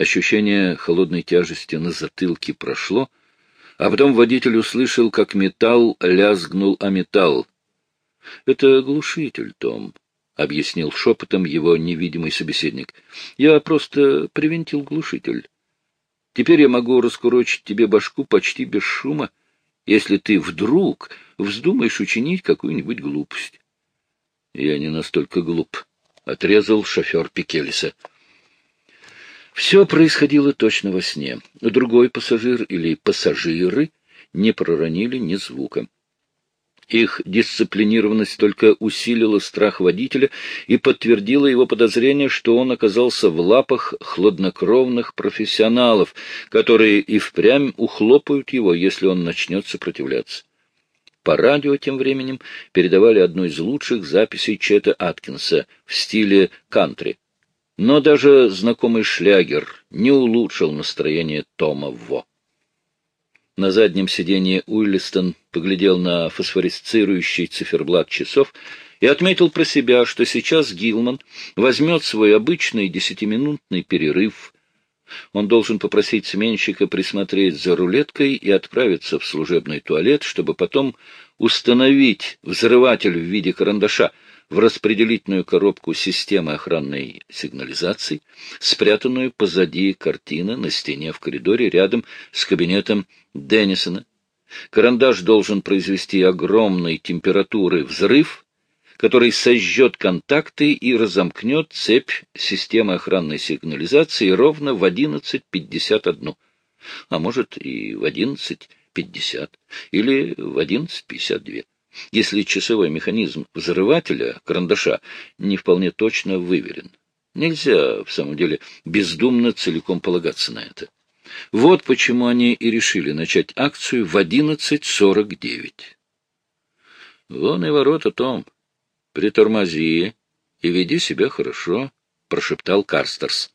Ощущение холодной тяжести на затылке прошло, а потом водитель услышал, как металл лязгнул о металл. — Это глушитель, Том, — объяснил шепотом его невидимый собеседник. — Я просто привинтил глушитель. Теперь я могу раскурочить тебе башку почти без шума, если ты вдруг вздумаешь учинить какую-нибудь глупость. — Я не настолько глуп, — отрезал шофер Пикелиса. Все происходило точно во сне. Другой пассажир или пассажиры не проронили ни звука. Их дисциплинированность только усилила страх водителя и подтвердила его подозрение, что он оказался в лапах хладнокровных профессионалов, которые и впрямь ухлопают его, если он начнет сопротивляться. По радио тем временем передавали одну из лучших записей Чета Аткинса в стиле кантри. Но даже знакомый шлягер не улучшил настроение Тома Во. На заднем сиденье Уиллистон поглядел на фосфорисцирующий циферблат часов и отметил про себя, что сейчас Гилман возьмет свой обычный десятиминутный перерыв. Он должен попросить сменщика присмотреть за рулеткой и отправиться в служебный туалет, чтобы потом установить взрыватель в виде карандаша — в распределительную коробку системы охранной сигнализации, спрятанную позади картины на стене в коридоре рядом с кабинетом Деннисона. Карандаш должен произвести огромной температуры взрыв, который сожжет контакты и разомкнет цепь системы охранной сигнализации ровно в 11.51, а может и в 11.50 или в 11.52 если часовой механизм взрывателя, карандаша, не вполне точно выверен. Нельзя, в самом деле, бездумно целиком полагаться на это. Вот почему они и решили начать акцию в 11.49. «Вон и ворота, Том. Притормози и веди себя хорошо», — прошептал Карстерс.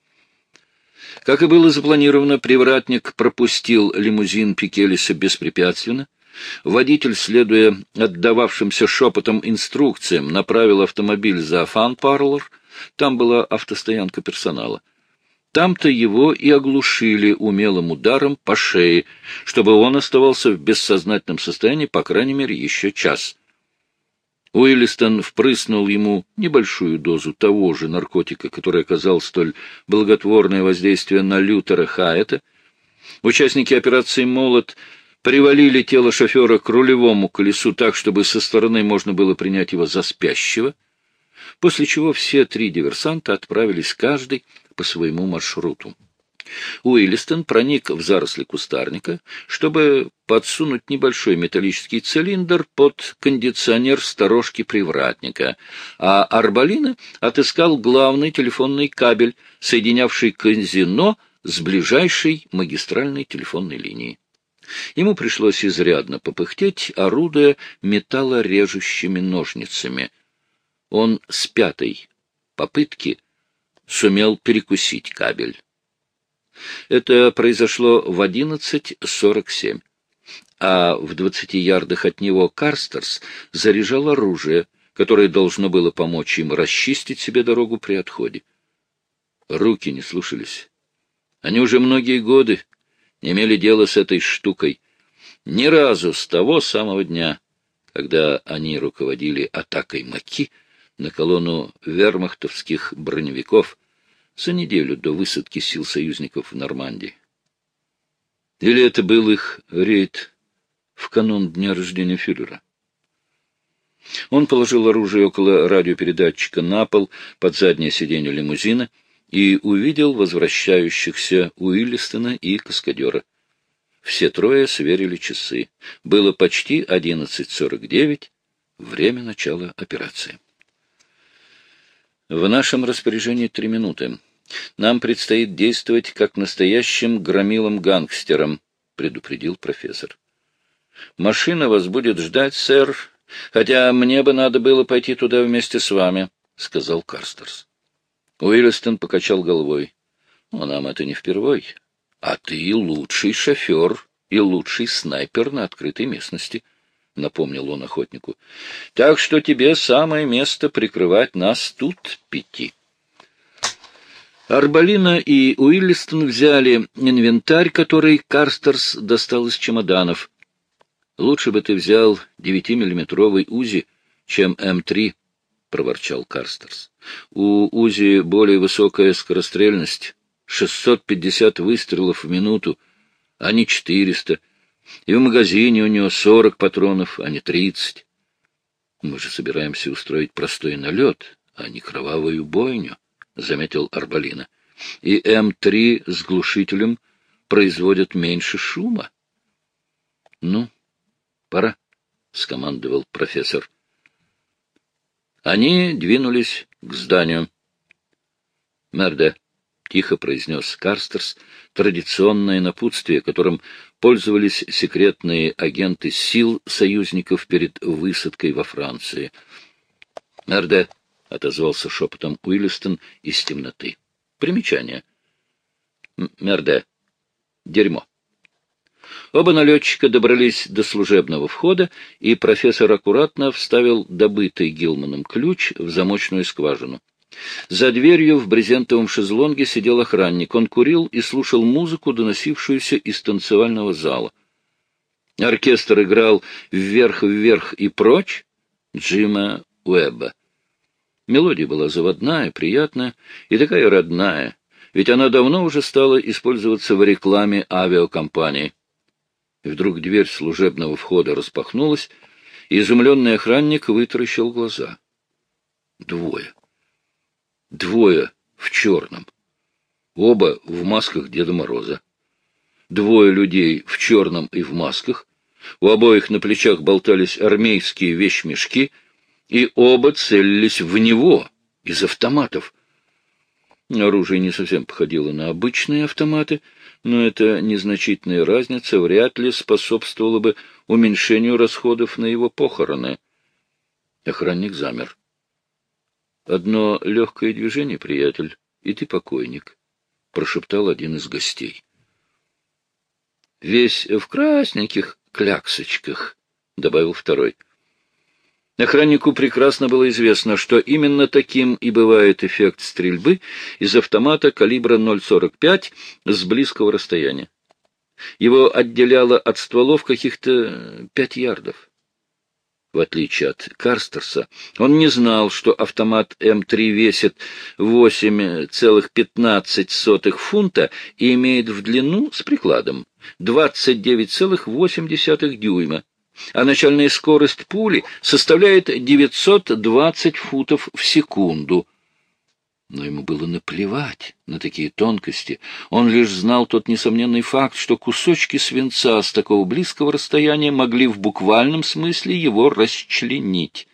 Как и было запланировано, привратник пропустил лимузин Пикелиса беспрепятственно, Водитель, следуя отдававшимся шепотом инструкциям, направил автомобиль за фан-парлор. Там была автостоянка персонала. Там-то его и оглушили умелым ударом по шее, чтобы он оставался в бессознательном состоянии, по крайней мере, еще час. Уиллистон впрыснул ему небольшую дозу того же наркотика, который оказал столь благотворное воздействие на Лютера Хайета. Участники операции «Молот» привалили тело шофера к рулевому колесу так, чтобы со стороны можно было принять его за спящего, после чего все три диверсанта отправились каждый по своему маршруту. Уиллистон проник в заросли кустарника, чтобы подсунуть небольшой металлический цилиндр под кондиционер сторожки привратника, а Арбалина отыскал главный телефонный кабель, соединявший казино с ближайшей магистральной телефонной линией. Ему пришлось изрядно попыхтеть, орудуя металлорежущими ножницами. Он с пятой попытки сумел перекусить кабель. Это произошло в 11.47, а в двадцати ярдах от него Карстерс заряжал оружие, которое должно было помочь им расчистить себе дорогу при отходе. Руки не слушались. Они уже многие годы имели дела с этой штукой. Ни разу с того самого дня, когда они руководили атакой Маки на колонну вермахтовских броневиков за неделю до высадки сил союзников в Нормандии. Или это был их рейд в канун дня рождения фюрера? Он положил оружие около радиопередатчика на пол под заднее сиденье лимузина — и увидел возвращающихся Уиллистона и каскадера. Все трое сверили часы. Было почти 11.49, время начала операции. В нашем распоряжении три минуты. Нам предстоит действовать как настоящим громилам-гангстерам, предупредил профессор. Машина вас будет ждать, сэр, хотя мне бы надо было пойти туда вместе с вами, сказал Карстерс. Уиллистон покачал головой. «Но нам это не впервой. А ты лучший шофер и лучший снайпер на открытой местности», — напомнил он охотнику. «Так что тебе самое место прикрывать нас тут пяти». Арбалина и Уиллистон взяли инвентарь, который Карстерс достал из чемоданов. «Лучше бы ты взял девятимиллиметровый УЗИ, чем М3», — проворчал Карстерс. «У УЗИ более высокая скорострельность, 650 выстрелов в минуту, а не 400, и в магазине у него 40 патронов, а не 30. Мы же собираемся устроить простой налет, а не кровавую бойню». — заметил Арбалина. — И М-3 с глушителем производят меньше шума. — Ну, пора, — скомандовал профессор. Они двинулись к зданию. — Мерде, — тихо произнес Карстерс, традиционное напутствие, которым пользовались секретные агенты сил союзников перед высадкой во Франции. — Мерде, —— отозвался шепотом Уиллистон из темноты. Примечание. Мерде. Дерьмо. Оба налетчика добрались до служебного входа, и профессор аккуратно вставил добытый Гилманом ключ в замочную скважину. За дверью в брезентовом шезлонге сидел охранник. Он курил и слушал музыку, доносившуюся из танцевального зала. Оркестр играл «Вверх-вверх и прочь» Джима Уэбба. Мелодия была заводная, приятная и такая родная, ведь она давно уже стала использоваться в рекламе авиакомпании. Вдруг дверь служебного входа распахнулась, и изумленный охранник вытаращил глаза. Двое. Двое в черном. Оба в масках Деда Мороза. Двое людей в черном и в масках. У обоих на плечах болтались армейские вещмешки — и оба целились в него из автоматов. Оружие не совсем походило на обычные автоматы, но эта незначительная разница вряд ли способствовала бы уменьшению расходов на его похороны. Охранник замер. — Одно легкое движение, приятель, и ты покойник, — прошептал один из гостей. — Весь в красненьких кляксочках, — добавил второй. Охраннику прекрасно было известно, что именно таким и бывает эффект стрельбы из автомата калибра 0,45 с близкого расстояния. Его отделяло от стволов каких-то пять ярдов. В отличие от Карстерса, он не знал, что автомат М3 весит 8,15 фунта и имеет в длину с прикладом 29,8 дюйма а начальная скорость пули составляет 920 футов в секунду. Но ему было наплевать на такие тонкости. Он лишь знал тот несомненный факт, что кусочки свинца с такого близкого расстояния могли в буквальном смысле его расчленить.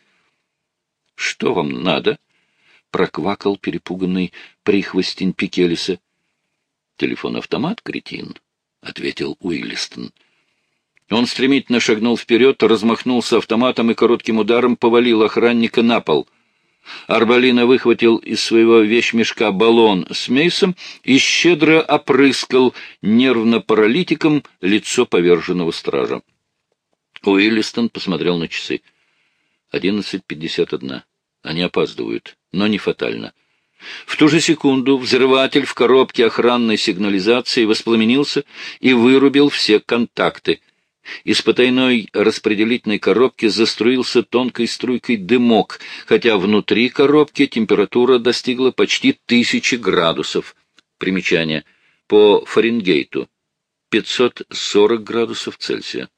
— Что вам надо? — проквакал перепуганный прихвостень Пикелиса. — Телефон-автомат, кретин, — ответил Уиллистон. — он стремительно шагнул вперед, размахнулся автоматом и коротким ударом повалил охранника на пол. Арбалина выхватил из своего вещмешка баллон с мейсом и щедро опрыскал нервно-паралитиком лицо поверженного стража. Уиллистон посмотрел на часы. Одиннадцать пятьдесят одна. Они опаздывают, но не фатально. В ту же секунду взрыватель в коробке охранной сигнализации воспламенился и вырубил все контакты — из потайной распределительной коробки заструился тонкой струйкой дымок, хотя внутри коробки температура достигла почти тысячи градусов. Примечание. По Фаренгейту. 540 градусов Цельсия.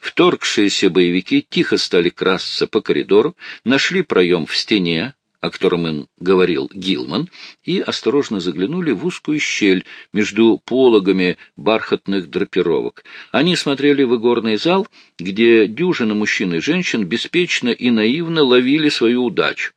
Вторгшиеся боевики тихо стали красться по коридору, нашли проем в стене, о котором им говорил Гилман, и осторожно заглянули в узкую щель между пологами бархатных драпировок. Они смотрели в игорный зал, где дюжина мужчин и женщин беспечно и наивно ловили свою удачу.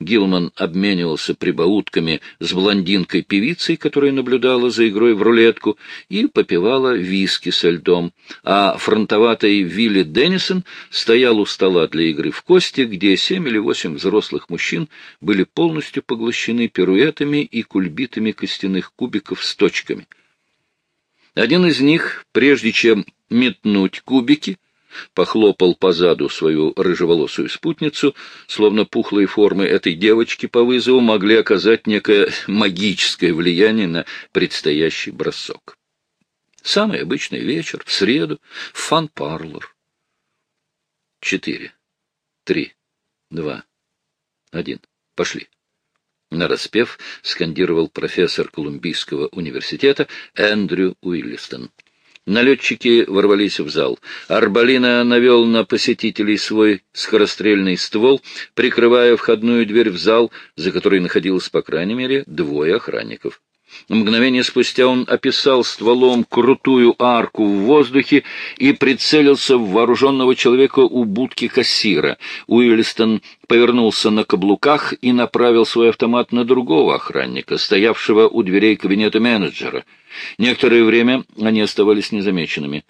Гилман обменивался прибаутками с блондинкой-певицей, которая наблюдала за игрой в рулетку, и попивала виски со льдом, а фронтоватый Вилли Деннисон стоял у стола для игры в кости, где семь или восемь взрослых мужчин были полностью поглощены пируэтами и кульбитами костяных кубиков с точками. Один из них, прежде чем метнуть кубики, похлопал по заду свою рыжеволосую спутницу, словно пухлые формы этой девочки по вызову могли оказать некое магическое влияние на предстоящий бросок. Самый обычный вечер, в среду, в фан-парлор. Четыре, три, два, один. Пошли. Нараспев скандировал профессор Колумбийского университета Эндрю Уиллистон. Налетчики ворвались в зал. Арбалина навел на посетителей свой скорострельный ствол, прикрывая входную дверь в зал, за которой находилось, по крайней мере, двое охранников. Мгновение спустя он описал стволом крутую арку в воздухе и прицелился в вооруженного человека у будки кассира. Уиллистон повернулся на каблуках и направил свой автомат на другого охранника, стоявшего у дверей кабинета менеджера. Некоторое время они оставались незамеченными.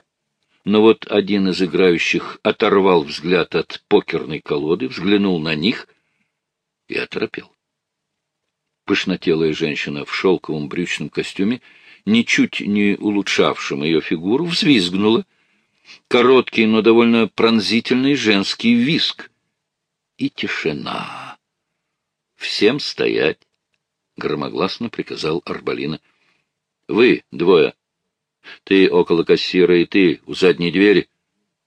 Но вот один из играющих оторвал взгляд от покерной колоды, взглянул на них и оторопел. Пышнотелая женщина в шелковом брючном костюме, ничуть не улучшавшем ее фигуру, взвизгнула. Короткий, но довольно пронзительный женский виск. И тишина. «Всем стоять!» — громогласно приказал Арбалина. «Вы двое. Ты около кассира и ты у задней двери.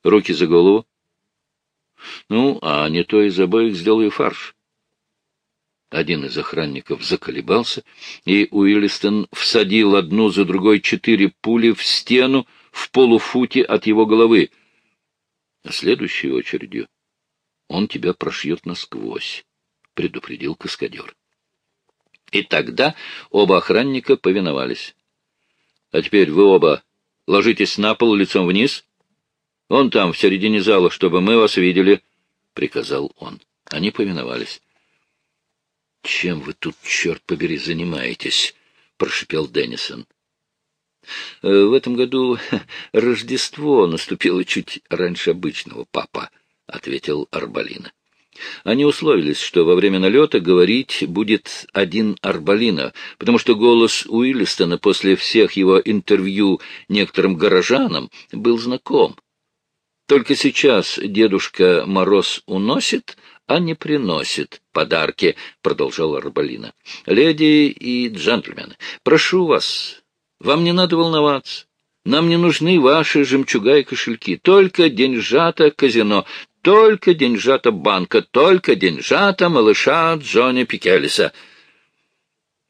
Руки за голову. Ну, а не то из обоих сделаю фарш. Один из охранников заколебался, и Уиллистон всадил одну за другой четыре пули в стену в полуфуте от его головы. А следующей очередью он тебя прошьет насквозь, — предупредил каскадер. И тогда оба охранника повиновались. — А теперь вы оба ложитесь на пол лицом вниз. Вон там, в середине зала, чтобы мы вас видели, — приказал он. Они повиновались. «Чем вы тут, черт побери, занимаетесь?» — прошипел Деннисон. «Э, «В этом году Рождество наступило чуть раньше обычного, папа», — ответил Арбалина. Они условились, что во время налета говорить будет один Арбалина, потому что голос Уиллистона после всех его интервью некоторым горожанам был знаком. Только сейчас дедушка Мороз уносит, а не приносит подарки, — продолжал Арбалина. — Леди и джентльмены, прошу вас, вам не надо волноваться. Нам не нужны ваши жемчуга и кошельки. Только деньжата казино, только деньжата банка, только деньжата малыша Джонни Пикелиса.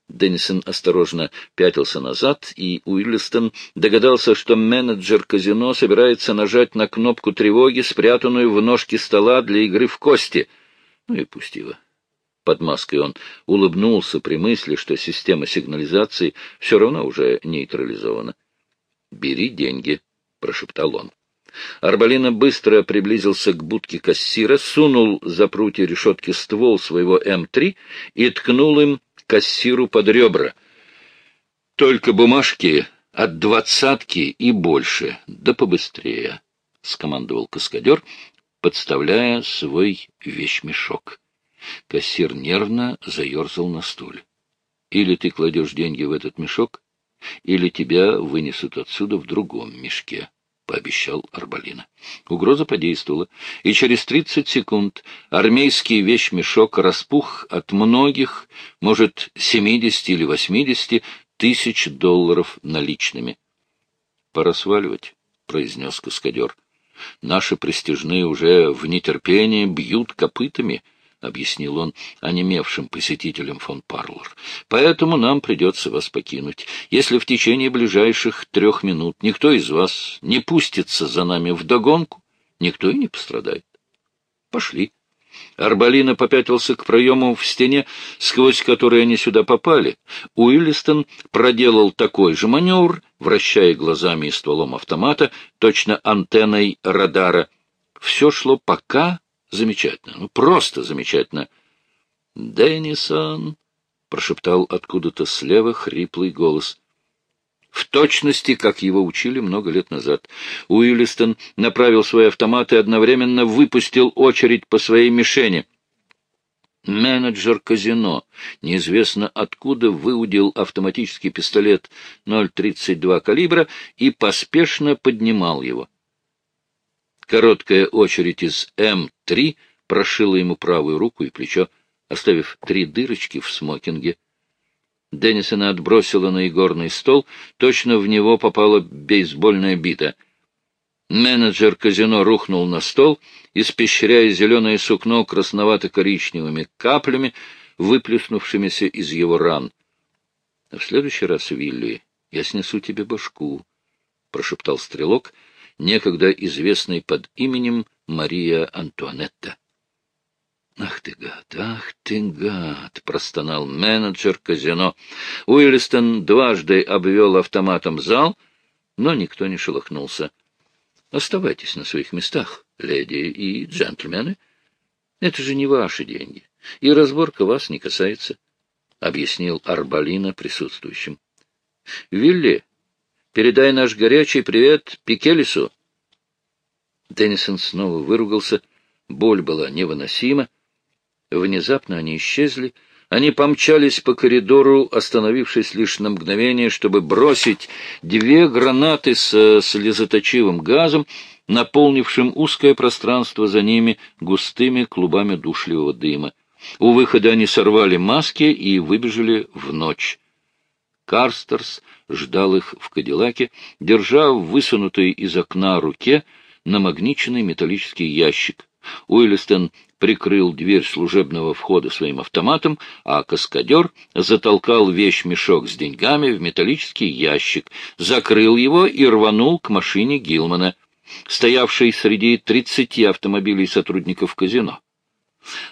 Деннисон осторожно пятился назад, и Уиллистон догадался, что менеджер казино собирается нажать на кнопку тревоги, спрятанную в ножке стола для игры в кости — ну и пусть его. Под маской он улыбнулся при мысли, что система сигнализации все равно уже нейтрализована. «Бери деньги», — прошептал он. Арбалина быстро приблизился к будке кассира, сунул за прутья решетки ствол своего М3 и ткнул им кассиру под ребра. «Только бумажки от двадцатки и больше, да побыстрее», — скомандовал каскадер, подставляя свой вещмешок. Кассир нервно заерзал на стуле. Или ты кладешь деньги в этот мешок, или тебя вынесут отсюда в другом мешке, — пообещал Арбалина. Угроза подействовала, и через тридцать секунд армейский вещмешок распух от многих, может, семидесяти или восьмидесяти тысяч долларов наличными. — Пора сваливать, — произнес каскадер. Наши престижные уже в нетерпении бьют копытами, — объяснил он онемевшим посетителям фон Парлор. — Поэтому нам придется вас покинуть. Если в течение ближайших трех минут никто из вас не пустится за нами вдогонку, никто и не пострадает. Пошли. Арбалина попятился к проему в стене, сквозь который они сюда попали. Уиллистон проделал такой же маневр, вращая глазами и стволом автомата, точно антенной радара. Все шло пока замечательно, ну просто замечательно. «Деннисон!» — прошептал откуда-то слева хриплый голос — в точности, как его учили много лет назад. Уиллистон направил свой автомат и одновременно выпустил очередь по своей мишени. Менеджер казино неизвестно откуда выудил автоматический пистолет 0,32 калибра и поспешно поднимал его. Короткая очередь из М-3 прошила ему правую руку и плечо, оставив три дырочки в смокинге. Деннисона отбросила на игорный стол, точно в него попала бейсбольная бита. Менеджер казино рухнул на стол, испещряя зеленое сукно красновато-коричневыми каплями, выплеснувшимися из его ран. — В следующий раз, Вилли, я снесу тебе башку, — прошептал стрелок, некогда известный под именем Мария Антуанетта. «Ах ты гад, ах ты гад!» — простонал менеджер казино. Уиллистон дважды обвел автоматом зал, но никто не шелохнулся. «Оставайтесь на своих местах, леди и джентльмены. Это же не ваши деньги, и разборка вас не касается», — объяснил Арбалина присутствующим. «Вилли, передай наш горячий привет Пикелису». Деннисон снова выругался, боль была невыносима. Внезапно они исчезли. Они помчались по коридору, остановившись лишь на мгновение, чтобы бросить две гранаты с слезоточивым газом, наполнившим узкое пространство за ними густыми клубами душливого дыма. У выхода они сорвали маски и выбежали в ночь. Карстерс ждал их в Кадиллаке, держа в высунутой из окна руке намагниченный металлический ящик. Уиллистон прикрыл дверь служебного входа своим автоматом, а каскадер затолкал вещь-мешок с деньгами в металлический ящик, закрыл его и рванул к машине Гилмана, стоявшей среди тридцати автомобилей сотрудников казино.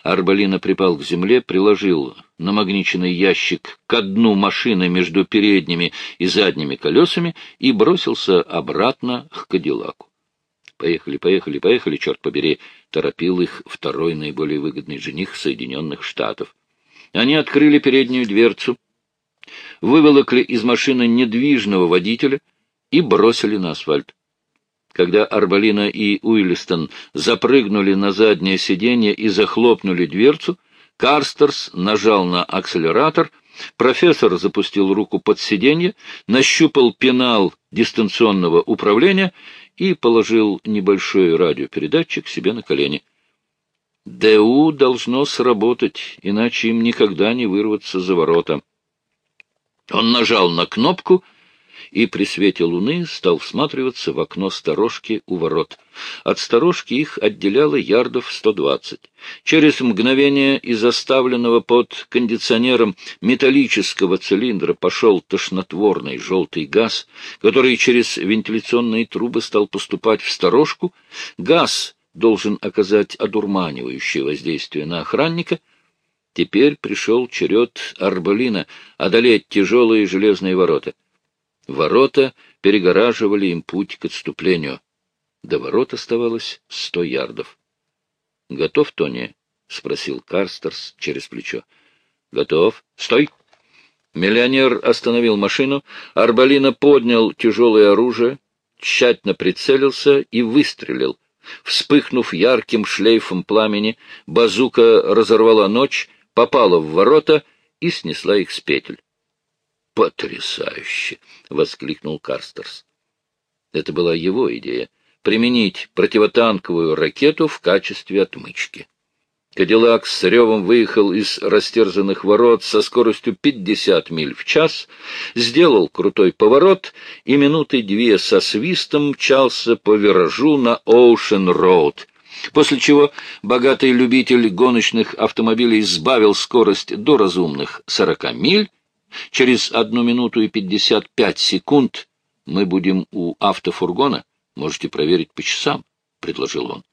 Арбалина припал к земле, приложил намагниченный ящик к дну машины между передними и задними колесами и бросился обратно к Кадиллаку. Поехали, поехали, поехали, черт побери, торопил их второй наиболее выгодный жених Соединенных Штатов. Они открыли переднюю дверцу, выволокли из машины недвижного водителя и бросили на асфальт. Когда Арбалина и Уиллистон запрыгнули на заднее сиденье и захлопнули дверцу, Карстерс нажал на акселератор, профессор запустил руку под сиденье, нащупал пенал дистанционного управления и положил небольшой радиопередатчик себе на колени. ДУ должно сработать, иначе им никогда не вырваться за ворота. Он нажал на кнопку и при свете луны стал всматриваться в окно сторожки у ворот. От сторожки их отделяло ярдов сто двадцать. Через мгновение из оставленного под кондиционером металлического цилиндра пошел тошнотворный желтый газ, который через вентиляционные трубы стал поступать в сторожку. Газ должен оказать одурманивающее воздействие на охранника — Теперь пришел черед Арбалина одолеть тяжелые железные ворота. Ворота перегораживали им путь к отступлению. До ворот оставалось сто ярдов. — Готов, Тони? — спросил Карстерс через плечо. — Готов. — Стой! Миллионер остановил машину, Арбалина поднял тяжелое оружие, тщательно прицелился и выстрелил. Вспыхнув ярким шлейфом пламени, базука разорвала ночь, попала в ворота и снесла их с петель. «Потрясающе!» — воскликнул Карстерс. Это была его идея — применить противотанковую ракету в качестве отмычки. Кадиллак с ревом выехал из растерзанных ворот со скоростью 50 миль в час, сделал крутой поворот и минуты две со свистом мчался по виражу на Оушен-Роуд, после чего богатый любитель гоночных автомобилей сбавил скорость до разумных 40 миль Через одну минуту и пятьдесят пять секунд мы будем у автофургона. Можете проверить по часам, — предложил он.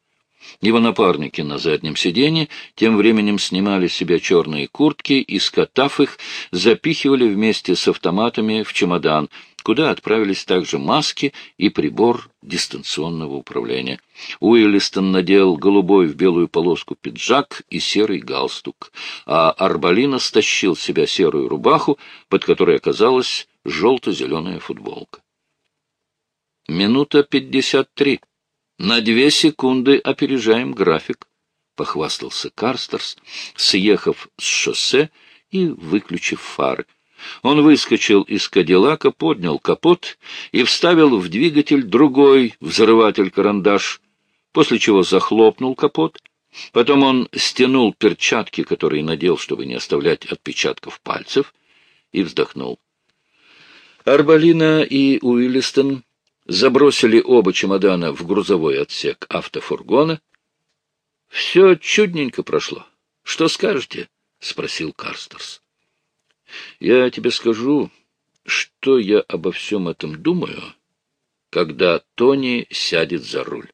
Его напарники на заднем сиденье тем временем снимали с себя черные куртки и, скотав их, запихивали вместе с автоматами в чемодан, куда отправились также маски и прибор дистанционного управления. Уиллистон надел голубой в белую полоску пиджак и серый галстук, а Арбалина стащил с себя серую рубаху, под которой оказалась желто-зеленая футболка. Минута пятьдесят три. На две секунды опережаем график, — похвастался Карстерс, съехав с шоссе и выключив фары. Он выскочил из Кадиллака, поднял капот и вставил в двигатель другой взрыватель-карандаш. после чего захлопнул капот. Потом он стянул перчатки, которые надел, чтобы не оставлять отпечатков пальцев, и вздохнул. Арбалина и Уиллистон забросили оба чемодана в грузовой отсек автофургона. — Все чудненько прошло. Что скажете? — спросил Карстерс. — Я тебе скажу, что я обо всем этом думаю, когда Тони сядет за руль.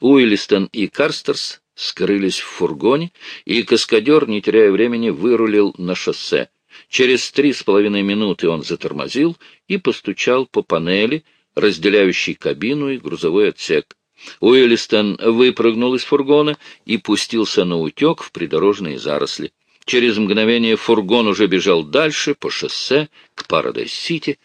Уиллистон и Карстерс скрылись в фургоне, и каскадер, не теряя времени, вырулил на шоссе. Через три с половиной минуты он затормозил и постучал по панели, разделяющей кабину и грузовой отсек. Уиллистон выпрыгнул из фургона и пустился на утек в придорожные заросли. Через мгновение фургон уже бежал дальше, по шоссе, к Парадайз-Сити.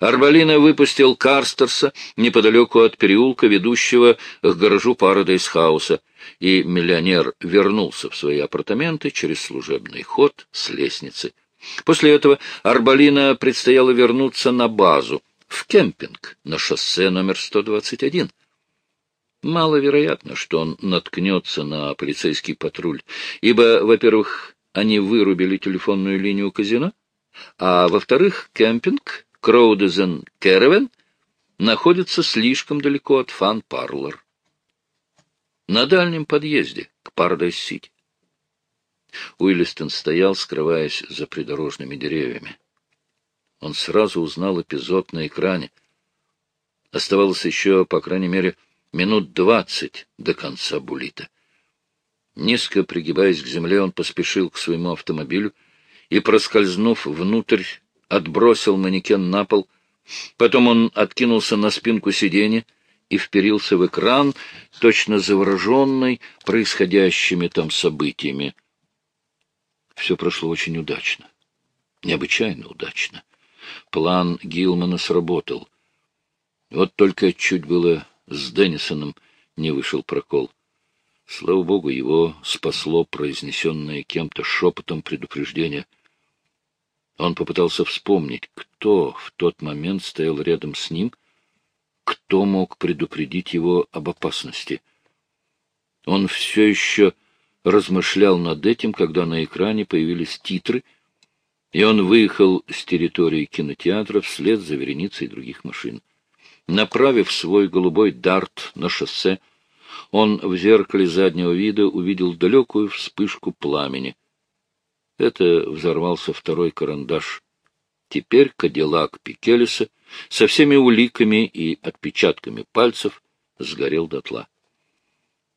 Арбалина выпустил Карстерса неподалеку от переулка, ведущего к гаражу Парадайз-хауса, и миллионер вернулся в свои апартаменты через служебный ход с лестницы. После этого Арбалина предстояло вернуться на базу, в кемпинг на шоссе номер 121. Маловероятно, что он наткнется на полицейский патруль, ибо, во-первых, они вырубили телефонную линию казино, а, во-вторых, кемпинг Кроудезен Кервен находится слишком далеко от Fun Parlor. На дальнем подъезде к Парадайз-Сити. Уиллистон стоял, скрываясь за придорожными деревьями. Он сразу узнал эпизод на экране. Оставалось еще, по крайней мере, минут двадцать до конца «Буллита». Низко пригибаясь к земле, он поспешил к своему автомобилю и, проскользнув внутрь, отбросил манекен на пол. Потом он откинулся на спинку сиденья и вперился в экран, точно завороженный происходящими там событиями. Все прошло очень удачно. Необычайно удачно. План Гилмана сработал. Вот только чуть было с Деннисоном не вышел прокол. Слава богу, его спасло произнесенное кем-то шепотом предупреждение. Он попытался вспомнить, кто в тот момент стоял рядом с ним, кто мог предупредить его об опасности. Он все еще размышлял над этим, когда на экране появились титры, и он выехал с территории кинотеатра вслед за вереницей других машин. Направив свой голубой дарт на шоссе, он в зеркале заднего вида увидел далекую вспышку пламени. Это взорвался второй карандаш. Теперь Кадиллак Пикелеса со всеми уликами и отпечатками пальцев сгорел дотла.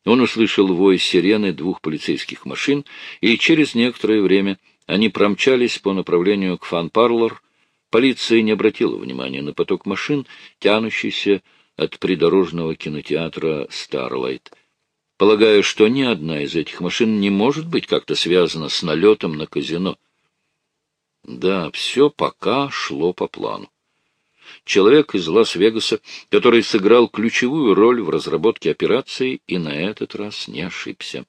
Он услышал вой сирены двух полицейских машин, и через некоторое время они промчались по направлению к фан-парлор. Полиция не обратила внимания на поток машин, тянущийся от придорожного кинотеатра «Старлайт». Полагаю, что ни одна из этих машин не может быть как-то связана с налетом на казино. Да, все пока шло по плану человек из Лас-Вегаса, который сыграл ключевую роль в разработке операции и на этот раз не ошибся.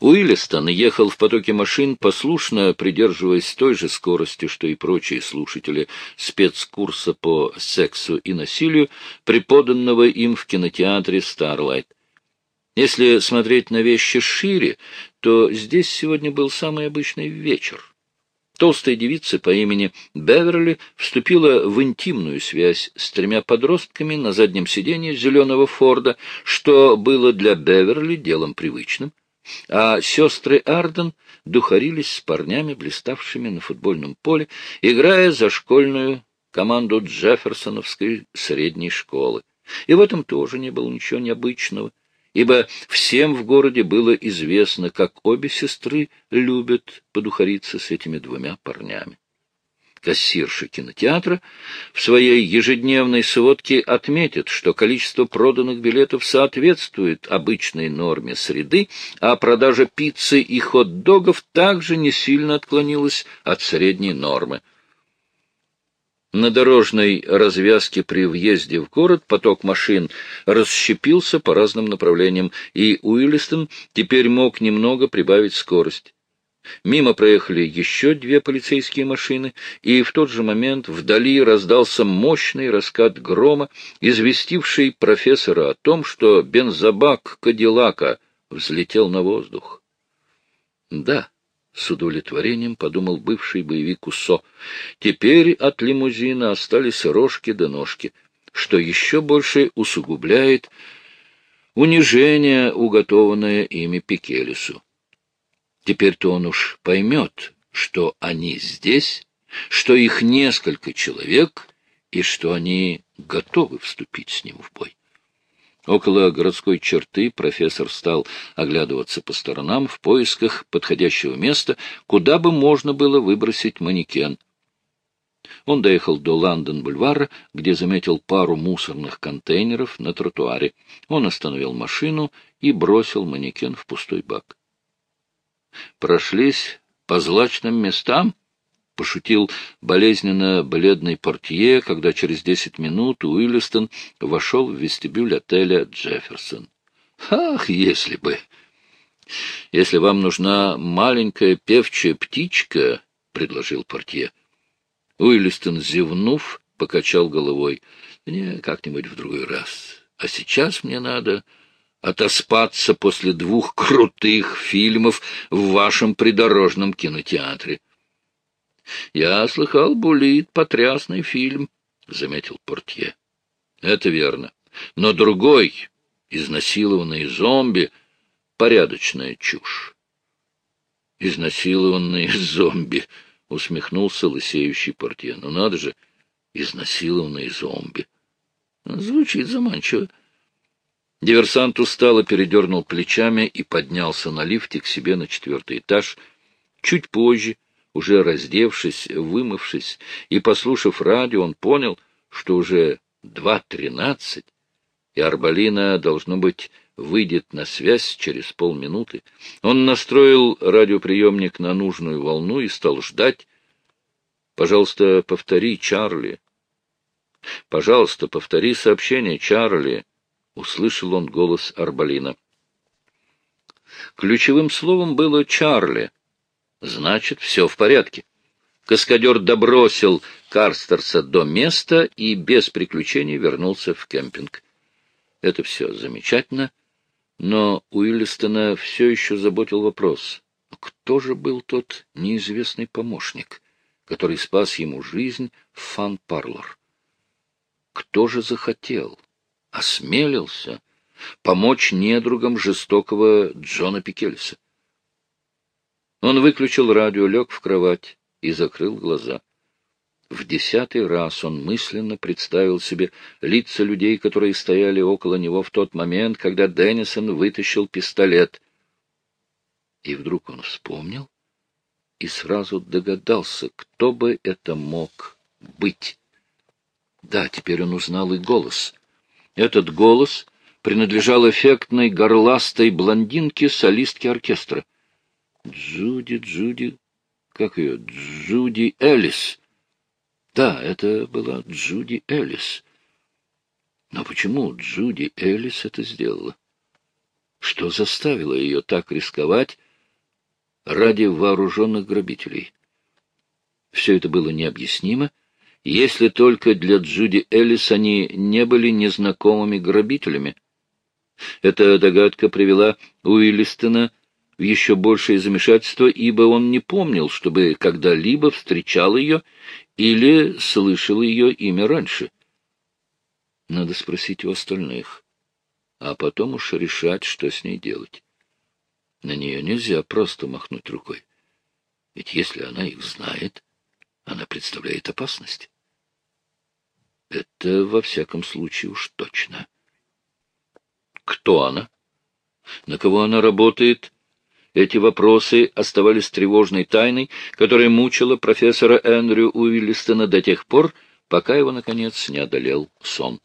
Уиллистон ехал в потоке машин, послушно придерживаясь той же скорости, что и прочие слушатели спецкурса по сексу и насилию, преподанного им в кинотеатре «Старлайт». Если смотреть на вещи шире, то здесь сегодня был самый обычный вечер. Толстая девица по имени Беверли вступила в интимную связь с тремя подростками на заднем сиденье зеленого Форда, что было для Беверли делом привычным, а сестры Арден духарились с парнями, блиставшими на футбольном поле, играя за школьную команду Джефферсоновской средней школы. И в этом тоже не было ничего необычного ибо всем в городе было известно, как обе сестры любят подухариться с этими двумя парнями. Кассирша кинотеатра в своей ежедневной сводке отметит, что количество проданных билетов соответствует обычной норме среды, а продажа пиццы и хот-догов также не сильно отклонилась от средней нормы. На дорожной развязке при въезде в город поток машин расщепился по разным направлениям, и Уиллистон теперь мог немного прибавить скорость. Мимо проехали еще две полицейские машины, и в тот же момент вдали раздался мощный раскат грома, известивший профессора о том, что бензобак Кадиллака взлетел на воздух. Да, с удовлетворением подумал бывший боевик Усо, теперь от лимузина остались рожки да ножки, что еще больше усугубляет унижение, уготованное ими Пикелесу. Теперь-то он уж поймет, что они здесь, что их несколько человек и что они готовы вступить с ним в бой. Около городской черты профессор стал оглядываться по сторонам в поисках подходящего места, куда бы можно было выбросить манекен. Он доехал до Лондон-бульвара, где заметил пару мусорных контейнеров на тротуаре. Он остановил машину и бросил манекен в пустой бак прошлись по злачным местам? — пошутил болезненно бледный портье, когда через десять минут Уиллистон вошел в вестибюль отеля «Джефферсон». — Ах, если бы! Если вам нужна маленькая певчая птичка, — предложил портье. Уиллистон, зевнув, покачал головой. — Не, как-нибудь в другой раз. А сейчас мне надо отоспаться после двух крутых фильмов в вашем придорожном кинотеатре. — Я слыхал, Булит, потрясный фильм, — заметил портье. — Это верно. Но другой, изнасилованный зомби, — порядочная чушь. — Изнасилованные зомби, — усмехнулся лысеющий портье. — Ну надо же, изнасилованные зомби. Звучит заманчиво. Диверсант устало передернул плечами и поднялся на лифте к себе на четвертый этаж. Чуть позже, уже раздевшись, вымывшись и послушав радио, он понял, что уже два тринадцать, и Арбалина, должно быть, выйдет на связь через полминуты. Он настроил радиоприемник на нужную волну и стал ждать. «Пожалуйста, повтори, Чарли». «Пожалуйста, повтори сообщение, Чарли» услышал он голос Арбалина. Ключевым словом было «Чарли». Значит, все в порядке. Каскадер добросил Карстерса до места и без приключений вернулся в кемпинг. Это все замечательно, но Уиллистона все еще заботил вопрос, кто же был тот неизвестный помощник, который спас ему жизнь в фан-парлор? Кто же захотел? Осмелился помочь недругам жестокого Джона Пикельса. Он выключил радио, лег в кровать и закрыл глаза. В десятый раз он мысленно представил себе лица людей, которые стояли около него в тот момент, когда Деннисон вытащил пистолет. И вдруг он вспомнил и сразу догадался, кто бы это мог быть. Да, теперь он узнал и голос — этот голос принадлежал эффектной горластой блондинке солистке оркестра. Джуди, Джуди, как ее, Джуди Эллис. Да, это была Джуди Эллис. Но почему Джуди Эллис это сделала? Что заставило ее так рисковать ради вооруженных грабителей? Все это было необъяснимо, если только для Джуди Эллис они не были незнакомыми грабителями. Эта догадка привела Уиллистона в еще большее замешательство, ибо он не помнил, чтобы когда-либо встречал ее или слышал ее имя раньше. Надо спросить у остальных, а потом уж решать, что с ней делать. На нее нельзя просто махнуть рукой. Ведь если она их знает, она представляет опасность. Это, во всяком случае, уж точно. Кто она? На кого она работает? Эти вопросы оставались тревожной тайной, которая мучила профессора Эндрю Уиллистона до тех пор, пока его, наконец, не одолел сон.